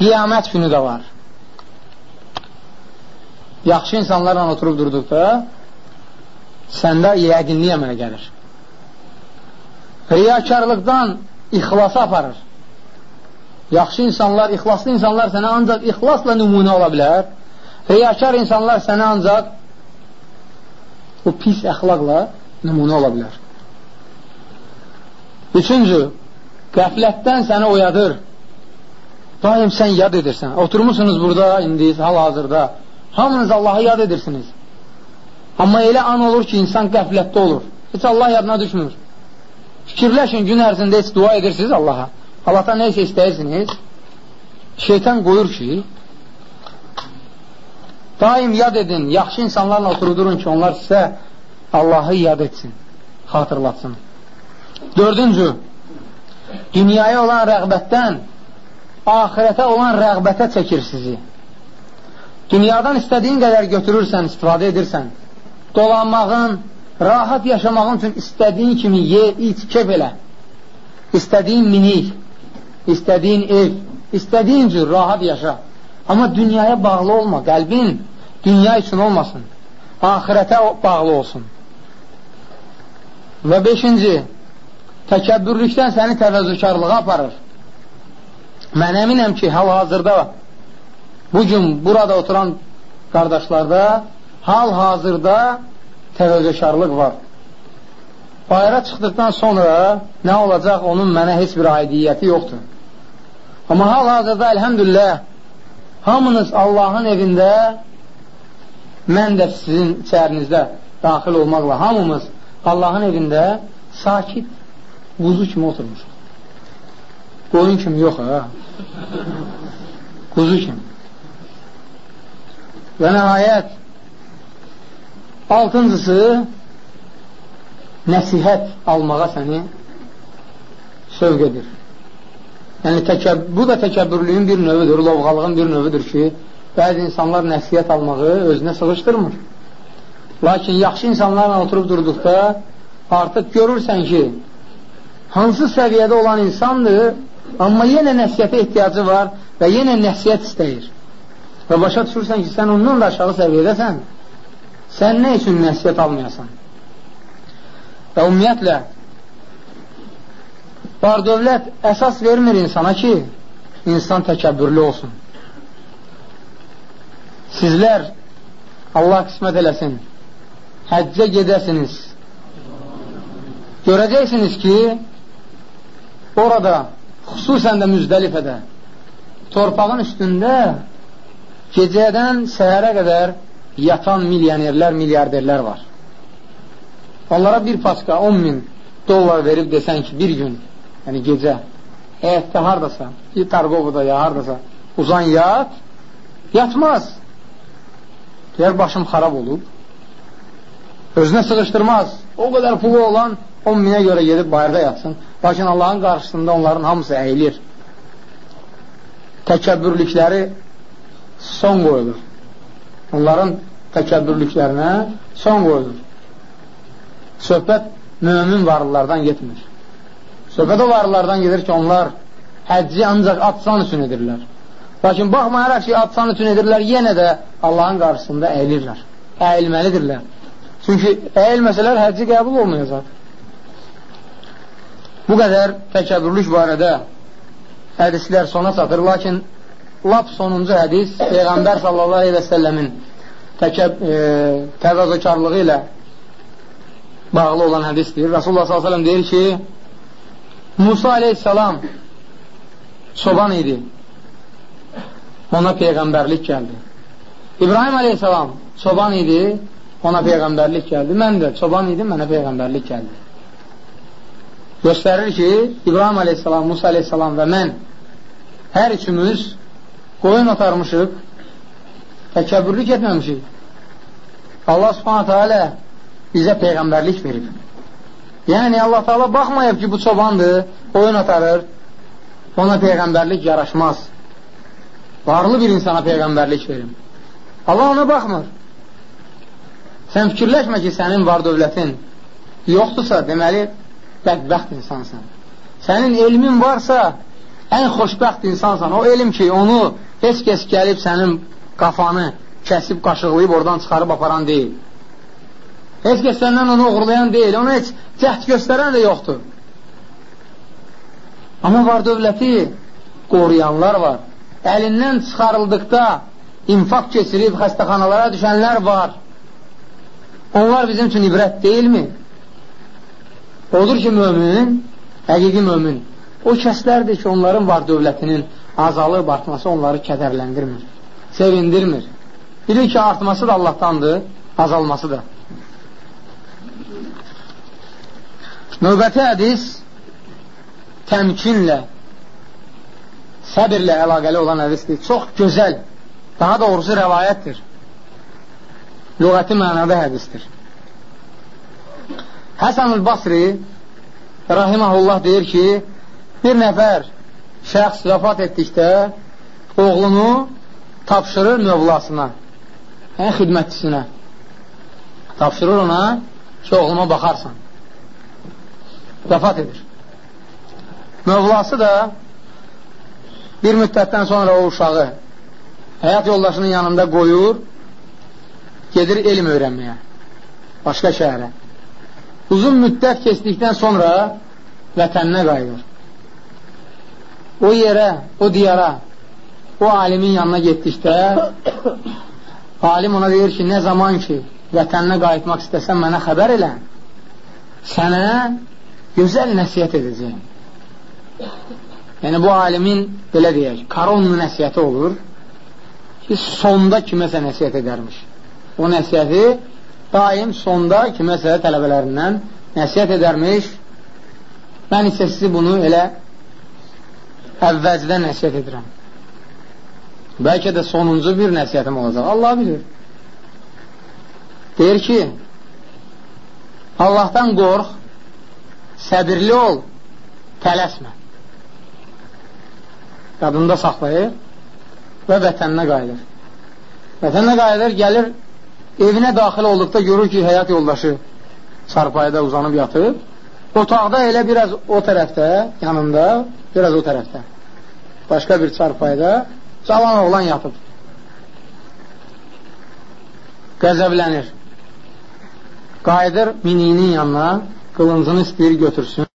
qiyamət günü də var. Yaxşı insanlarla oturub durduqda səndə yəqinlik əmələ gəlir. Riyakarlıqdan ixlasa aparır. Yaxşı insanlar, ixlaslı insanlar sənə ancaq ixlasla nümunə ola bilər. Riyakar insanlar sənə ancaq o pis əxlaqla nümunə ola bilər. Üçüncü, Qəflətdən səni oyadır. Daim sən yad edirsən. Oturmuşsunuz burada indi hal-hazırda. Hamınız Allahı yad edirsiniz. Amma elə an olur ki, insan qəflətdə olur. Heç Allah yadına düşmür. Fikirləşin, gün ərzində heç dua edirsiniz Allaha. Allahdan nə isə istəyirsiniz. Şeytan qoyur ki, daim yad edin, yaxşı insanlarla oturudurun ki, onlar sizə Allahı yad etsin, xatırlatsın. Dördüncü, dünyaya olan rəğbətdən ahirətə olan rəğbətə çəkir sizi. Dünyadan istədiyin qədər götürürsən, istifadə edirsən. Dolanmağın, rahat yaşamağın üçün istədiyin kimi ye, iç, kef elə. İstədiyin minik, istədiyin ev, istədiyin cür rahat yaşa. Amma dünyaya bağlı olma, qəlbin dünya üçün olmasın, ahirətə bağlı olsun. Və beşinci, təkəbbürlükdən səni təvəzzükarlığa aparır. Mən əminəm ki, hal-hazırda bugün burada oturan qardaşlarda hal-hazırda təvəzzükarlıq var. Bayra çıxdıqdan sonra nə olacaq, onun mənə heç bir aidiyyəti yoxdur. Amma hal-hazırda, əlhəmdülillah, hamınız Allahın evində, mən də sizin içərinizdə daxil olmaqla hamımız Allahın evində sakit, quzu kimi oturmuşuq. Qoyun kimi yox, ha? Quzu kimi. Və nəhayət, altıncısı, nəsihət almağa səni sövq edir. Yəni, təkəb, bu da təkəbbürlüyün bir növüdür, lovğalığın bir növüdür ki, bəzi insanlar nəsihət almağı özünə sığışdırmır. Lakin yaxşı insanlarla oturub durduqda artıq görürsən ki, hansı səviyyədə olan insandır, amma yenə nəsiyyətə ehtiyacı var və yenə nəsiyyət istəyir. Və başa düşürsən ki, sən ondan da aşağı səviyyədəsən, sən nə üçün nəsiyyət almayasan? Və ümumiyyətlə, var dövlət əsas vermir insana ki, insan təkəbbürlü olsun. Sizlər, Allah qismət eləsin, həccə gedəsiniz. Görəcəksiniz ki, orada, xüsusən də müzdəlifədə, torpağın üstündə gecədən səhərə qədər yatan milyonerlər, milyarderlər var. Onlara bir paska 10 min dollar verib desən ki, bir gün, yəni gecə, həyətdə haradasa, Tarqovuda ya haradasa, uzan yat, yatmaz. Deyər, başım xarab olub, özünə sığışdırmaz. O qədər pulu olan 10 minə görə gedib bayırda yatsın. Lakin Allahın qarşısında onların hamısı əyilir. Təkəbbürlükləri son qoyulur. Onların təkəbbürlüklərinə son qoyulur. Söhbət mömin varlılardan getmir. Söhbət o varlılardan gedir ki, onlar həcci ancaq atsan üçün edirlər. Lakin baxmayaraq ki, atsan üçün edirlər, yenə də Allahın qarşısında əyilirlər. Əyilməlidirlər. Çünki əyilməsələr həcci qəbul olmayacaq. Bu qədər təkəbbürlük barədə hədislər sona çatır, lakin lap sonuncu hədis Peyğəmbər sallallahu aleyhi və səlləmin təkəb, e, təvəzzükarlığı ilə bağlı olan hədisdir. Rasulullah sallallahu aleyhi deyir ki, Musa aleyhissalam çoban idi. Ona peyğəmbərlik gəldi. İbrahim aleyhissalam çoban idi. Ona peyğəmbərlik gəldi. Mən də çoban idim, mənə peyğəmbərlik gəldi. Göstərir ki, İbrahim aleyhissalam, Musa aleyhissalam və mən hər üçümüz qoyun otarmışıq, təkəbbürlük etməmişik. Allah subhanətə alə bizə peyğəmbərlik verib. Yəni, Allah Taala baxmayıb ki, bu çobandır, oyun atarır, ona peyğəmbərlik yaraşmaz. Varlı bir insana peyğəmbərlik verim. Allah ona baxmır. Sən fikirləşmə ki, sənin var dövlətin yoxdursa, deməli, bədbəxt insansan. Sənin elmin varsa, ən xoşbəxt insansan. O elm ki, onu heç kəs gəlib sənin qafanı kəsib, qaşıqlayıb, oradan çıxarıb aparan deyil. Heç kəs səndən onu uğurlayan deyil, ona heç cəhd göstərən də yoxdur. Amma var dövləti qoruyanlar var. Əlindən çıxarıldıqda infaq keçirib xəstəxanalara düşənlər var. Onlar bizim üçün ibrət deyilmi? Odur ki, mömin, həqiqi mömin, o kəslərdir ki, onların var dövlətinin azalıb, artması onları kədərləndirmir, sevindirmir. Bilir ki, artması da Allahdandır, azalması da. Növbəti hədis təmkinlə, səbirlə əlaqəli olan hədisdir. Çox gözəl, daha doğrusu rəvayətdir. Lüğəti mənada hədisdir. Həsən-ül Basri rahiməhullah deyir ki, bir nəfər şəxs vəfat etdikdə oğlunu tapşırır mövlasına, yəni xidmətçisinə. Tapşırır ona ki, oğluma baxarsan. Vəfat edir. Mövlası da bir müddətdən sonra o uşağı həyat yoldaşının yanında qoyur, gedir elm öyrənməyə, başqa şəhərə. Uzun müddət keçdikdən sonra vətəninə qayıdır. O yerə, o diyara, o alimin yanına getdikdə alim ona deyir ki, nə zaman ki vətəninə qayıtmaq istəsən mənə xəbər elə sənə gözəl nəsiyyət edəcəyim. Yəni, bu alimin, belə deyək, Karonlu nəsiyyəti olur ki, sonda kiməsə nəsiyyət edərmiş. O nəsiyyəti daim sonda kiməsə tələbələrindən nəsiyyət edərmiş. Mən isə sizi bunu elə əvvəlcədən nəsiyyət edirəm. Bəlkə də sonuncu bir nəsiyyətim olacaq. Allah bilir. Deyir ki, Allahdan qorx, səbirli ol, tələsmə. Qadında saxlayır və vətəninə qayıdır. Vətəninə qayıdır, gəlir, evinə daxil olduqda görür ki, həyat yoldaşı çarpayda uzanıb yatıb. Otaqda elə biraz o tərəfdə, yanında, biraz o tərəfdə. Başqa bir çarpayda cavan oğlan yatıb. Qəzəblənir. Qayıdır mininin yanına, qılıncını istəyir götürsün.